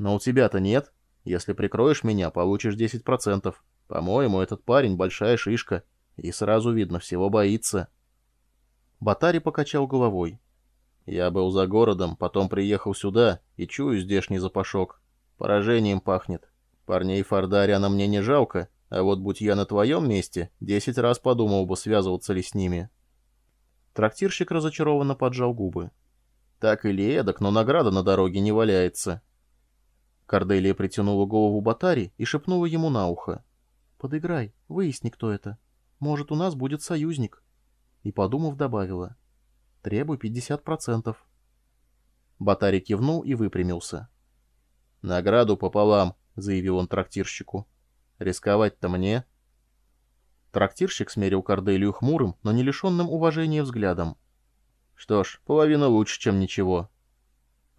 Но у тебя-то нет. Если прикроешь меня, получишь 10%. По-моему, этот парень большая шишка. И сразу видно, всего боится. Батари покачал головой. Я был за городом, потом приехал сюда и чую здешний запашок. Поражением пахнет. Парней Фардаряна мне не жалко, а вот будь я на твоем месте, десять раз подумал бы, связываться ли с ними. Трактирщик разочарованно поджал губы. Так или эдак, но награда на дороге не валяется. Корделия притянула голову Батари и шепнула ему на ухо. «Подыграй, выясни, кто это. Может, у нас будет союзник». И, подумав, добавила. «Требуй 50%. Батари кивнул и выпрямился. «Награду пополам», — заявил он трактирщику. «Рисковать-то мне?» Трактирщик смерил Корделию хмурым, но не лишенным уважения взглядом. «Что ж, половина лучше, чем ничего».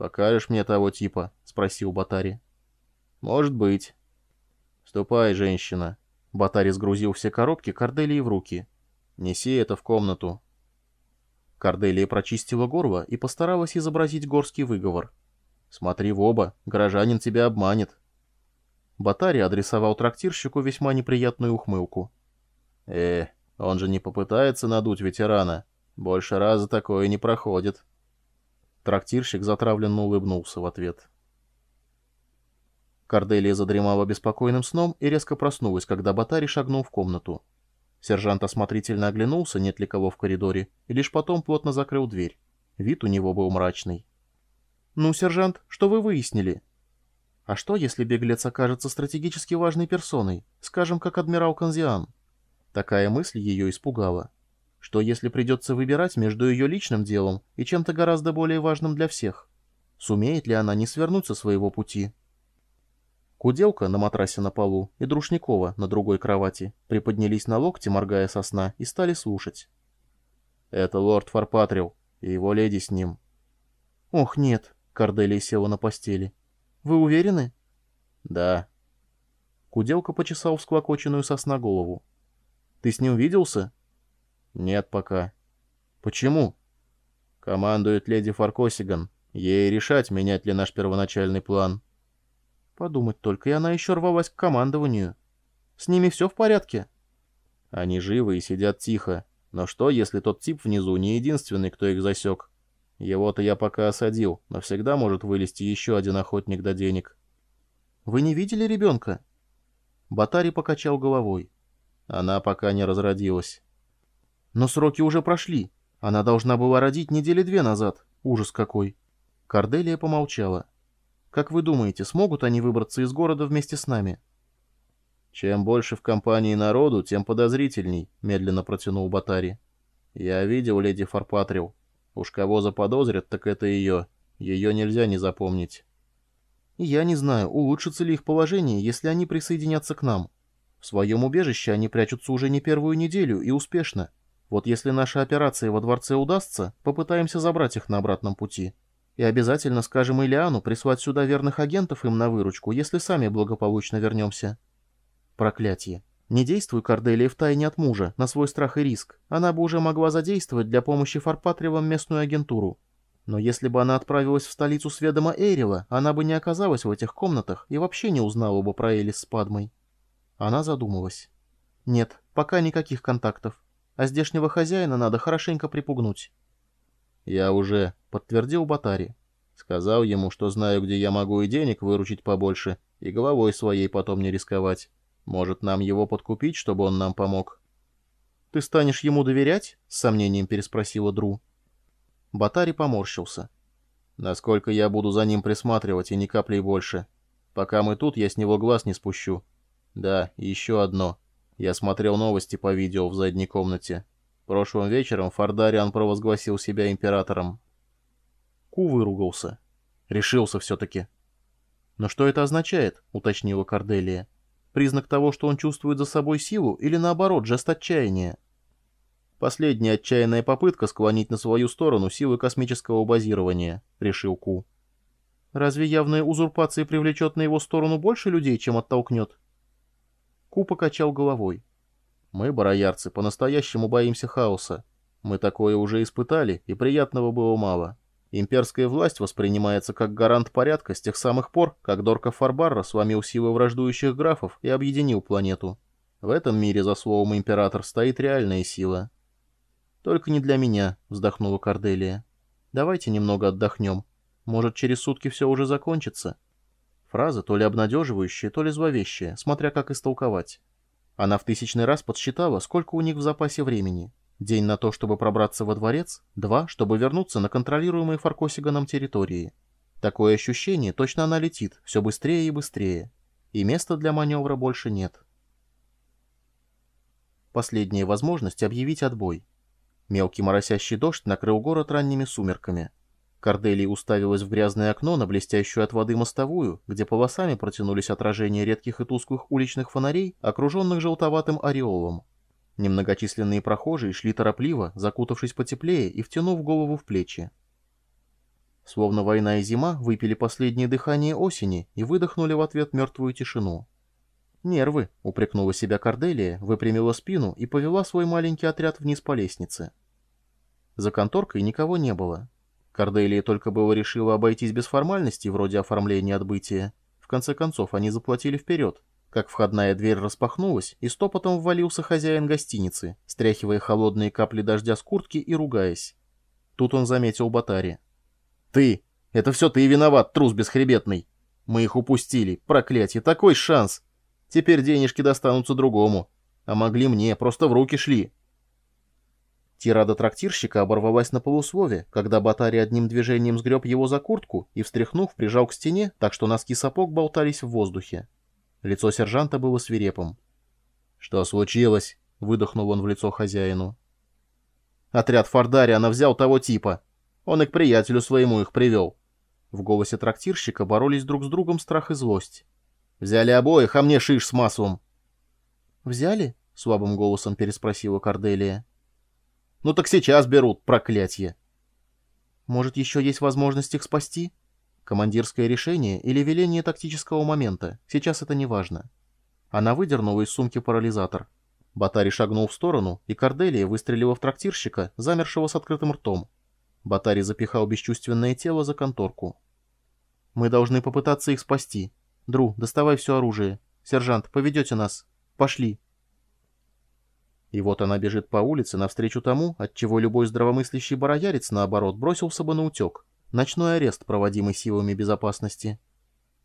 «Покажешь мне того типа?» — спросил Батари. «Может быть». «Ступай, женщина». Батари сгрузил все коробки Корделии в руки. «Неси это в комнату». Корделия прочистила горло и постаралась изобразить горский выговор. «Смотри в оба, горожанин тебя обманет». Батари адресовал трактирщику весьма неприятную ухмылку. «Э, он же не попытается надуть ветерана. Больше раза такое не проходит». Трактирщик затравленно улыбнулся в ответ. Корделия задремала беспокойным сном и резко проснулась, когда Батари шагнул в комнату. Сержант осмотрительно оглянулся, нет ли кого в коридоре, и лишь потом плотно закрыл дверь. Вид у него был мрачный. «Ну, сержант, что вы выяснили?» «А что, если беглец окажется стратегически важной персоной, скажем, как адмирал Канзиан?» Такая мысль ее испугала. Что, если придется выбирать между ее личным делом и чем-то гораздо более важным для всех? Сумеет ли она не свернуть со своего пути? Куделка на матрасе на полу и Друшникова на другой кровати приподнялись на локте, моргая со сна, и стали слушать. «Это лорд Фарпатрил и его леди с ним». «Ох, нет», Корделия села на постели. «Вы уверены?» «Да». Куделка почесал всклокоченную сосна голову. «Ты с ним виделся?» «Нет пока». «Почему?» «Командует леди Фаркосиган. Ей решать, менять ли наш первоначальный план». «Подумать только, и она еще рвалась к командованию. С ними все в порядке?» «Они живы и сидят тихо. Но что, если тот тип внизу не единственный, кто их засек?» Его-то я пока осадил, но всегда может вылезти еще один охотник до денег. Вы не видели ребенка? Батари покачал головой. Она пока не разродилась. Но сроки уже прошли. Она должна была родить недели две назад. Ужас какой. Корделия помолчала. Как вы думаете, смогут они выбраться из города вместе с нами? Чем больше в компании народу, тем подозрительней, медленно протянул Батари. Я видел леди Фарпатрил. Уж кого заподозрят, так это ее. Ее нельзя не запомнить. я не знаю, улучшится ли их положение, если они присоединятся к нам. В своем убежище они прячутся уже не первую неделю и успешно. Вот если наша операция во дворце удастся, попытаемся забрать их на обратном пути. И обязательно скажем Илиану прислать сюда верных агентов им на выручку, если сами благополучно вернемся. Проклятие. Не действуй, Корделия, втайне от мужа, на свой страх и риск. Она бы уже могла задействовать для помощи Фарпатриевам местную агентуру. Но если бы она отправилась в столицу с ведома Эйрила, она бы не оказалась в этих комнатах и вообще не узнала бы про Элис с Падмой. Она задумалась. Нет, пока никаких контактов. А здешнего хозяина надо хорошенько припугнуть. Я уже подтвердил Батари. Сказал ему, что знаю, где я могу и денег выручить побольше, и головой своей потом не рисковать. Может, нам его подкупить, чтобы он нам помог? — Ты станешь ему доверять? — с сомнением переспросила Дру. Батари поморщился. — Насколько я буду за ним присматривать, и ни капли больше. Пока мы тут, я с него глаз не спущу. Да, и еще одно. Я смотрел новости по видео в задней комнате. Прошлым вечером Фардариан провозгласил себя императором. Ку выругался. Решился все-таки. «Но что это означает?» — уточнила Корделия. Признак того, что он чувствует за собой силу, или наоборот, жест отчаяния? Последняя отчаянная попытка склонить на свою сторону силы космического базирования, решил Ку. Разве явная узурпация привлечет на его сторону больше людей, чем оттолкнет? Ку покачал головой. Мы, бароярцы, по-настоящему боимся хаоса. Мы такое уже испытали, и приятного было мало. Имперская власть воспринимается как гарант порядка с тех самых пор, как Дорка Фарбарра сломил силы враждующих графов и объединил планету. В этом мире за словом «император» стоит реальная сила. «Только не для меня», — вздохнула Корделия. «Давайте немного отдохнем. Может, через сутки все уже закончится?» Фраза то ли обнадеживающая, то ли зловещая, смотря как истолковать. Она в тысячный раз подсчитала, сколько у них в запасе времени. День на то, чтобы пробраться во дворец, два, чтобы вернуться на контролируемые Фаркосиганом территории. Такое ощущение, точно она летит, все быстрее и быстрее. И места для маневра больше нет. Последняя возможность объявить отбой. Мелкий моросящий дождь накрыл город ранними сумерками. Корделия уставилась в грязное окно на блестящую от воды мостовую, где полосами протянулись отражения редких и тусклых уличных фонарей, окруженных желтоватым ореолом. Немногочисленные прохожие шли торопливо, закутавшись потеплее и втянув голову в плечи. Словно война и зима выпили последнее дыхание осени и выдохнули в ответ мертвую тишину. «Нервы», — упрекнула себя Корделия, выпрямила спину и повела свой маленький отряд вниз по лестнице. За конторкой никого не было. Корделия только было решила обойтись без формальностей вроде оформления отбытия. В конце концов, они заплатили вперед, как входная дверь распахнулась, и стопотом ввалился хозяин гостиницы, стряхивая холодные капли дождя с куртки и ругаясь. Тут он заметил Батари. «Ты! Это все ты виноват, трус бесхребетный! Мы их упустили, проклятие, такой шанс! Теперь денежки достанутся другому, а могли мне, просто в руки шли!» Тирада трактирщика оборвалась на полуслове, когда Батари одним движением сгреб его за куртку и, встряхнув, прижал к стене, так что носки сапог болтались в воздухе. Лицо сержанта было свирепым. «Что случилось?» — выдохнул он в лицо хозяину. «Отряд Фардари она взял того типа. Он и к приятелю своему их привел». В голосе трактирщика боролись друг с другом страх и злость. «Взяли обоих, а мне шиш с маслом». «Взяли?» — слабым голосом переспросила Корделия. «Ну так сейчас берут, проклятье!» «Может, еще есть возможность их спасти?» Командирское решение или веление тактического момента, сейчас это не важно. Она выдернула из сумки парализатор. Батари шагнул в сторону, и Корделия выстрелила в трактирщика, замершего с открытым ртом. Батари запихал бесчувственное тело за конторку. «Мы должны попытаться их спасти. Дру, доставай все оружие. Сержант, поведете нас. Пошли». И вот она бежит по улице навстречу тому, от чего любой здравомыслящий бароярец, наоборот, бросился бы на утек. Ночной арест, проводимый силами безопасности.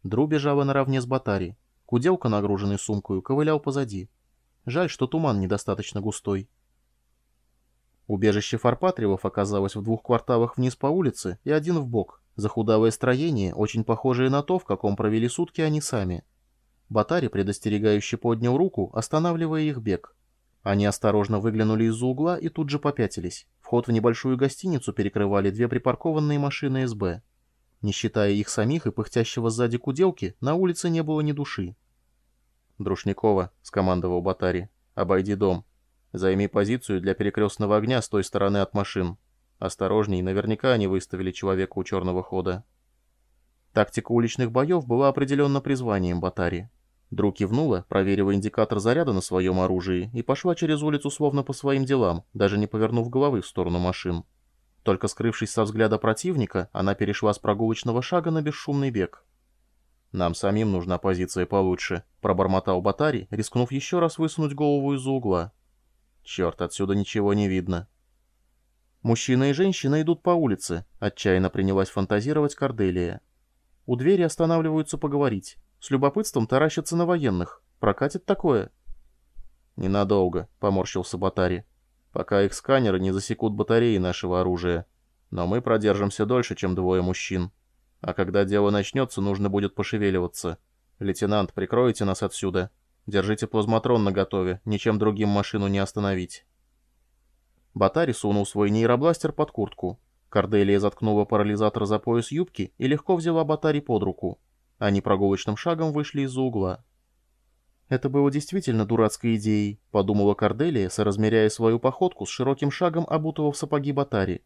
Дру бежала наравне с Батари. Куделка, нагруженный сумкою, ковылял позади. Жаль, что туман недостаточно густой. Убежище Фарпатриевов оказалось в двух кварталах вниз по улице и один в бок. Захудалое строение, очень похожее на то, в каком провели сутки они сами. Батари предостерегающе поднял руку, останавливая их бег. Они осторожно выглянули из-за угла и тут же попятились. Вход в небольшую гостиницу перекрывали две припаркованные машины СБ. Не считая их самих и пыхтящего сзади куделки, на улице не было ни души. «Друшникова», — скомандовал Батари, — «обойди дом. Займи позицию для перекрестного огня с той стороны от машин. Осторожней, наверняка они выставили человека у черного хода». Тактика уличных боев была определенно призванием Батари. Дру кивнула, проверила индикатор заряда на своем оружии и пошла через улицу словно по своим делам, даже не повернув головы в сторону машин. Только скрывшись со взгляда противника, она перешла с прогулочного шага на бесшумный бег. «Нам самим нужна позиция получше», — пробормотал Батари, рискнув еще раз высунуть голову из-за угла. «Черт, отсюда ничего не видно». Мужчина и женщина идут по улице, отчаянно принялась фантазировать Корделия. У двери останавливаются поговорить. С любопытством таращатся на военных. Прокатит такое? Ненадолго, поморщился Батари. Пока их сканеры не засекут батареи нашего оружия. Но мы продержимся дольше, чем двое мужчин. А когда дело начнется, нужно будет пошевеливаться. Лейтенант, прикройте нас отсюда. Держите плазматрон наготове, ничем другим машину не остановить. Батари сунул свой нейробластер под куртку. Корделия заткнула парализатор за пояс юбки и легко взяла Батари под руку. Они прогулочным шагом вышли из-за угла. «Это было действительно дурацкой идеей», — подумала Корделия, соразмеряя свою походку с широким шагом, обутого в сапоги Батари.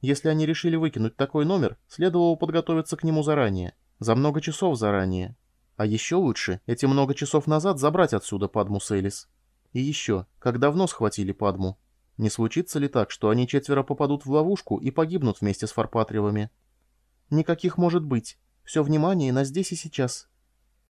«Если они решили выкинуть такой номер, следовало подготовиться к нему заранее, за много часов заранее. А еще лучше эти много часов назад забрать отсюда Падму Селис. И еще, как давно схватили Падму? Не случится ли так, что они четверо попадут в ловушку и погибнут вместе с Фарпатриевыми? Никаких может быть. Все внимание на здесь и сейчас.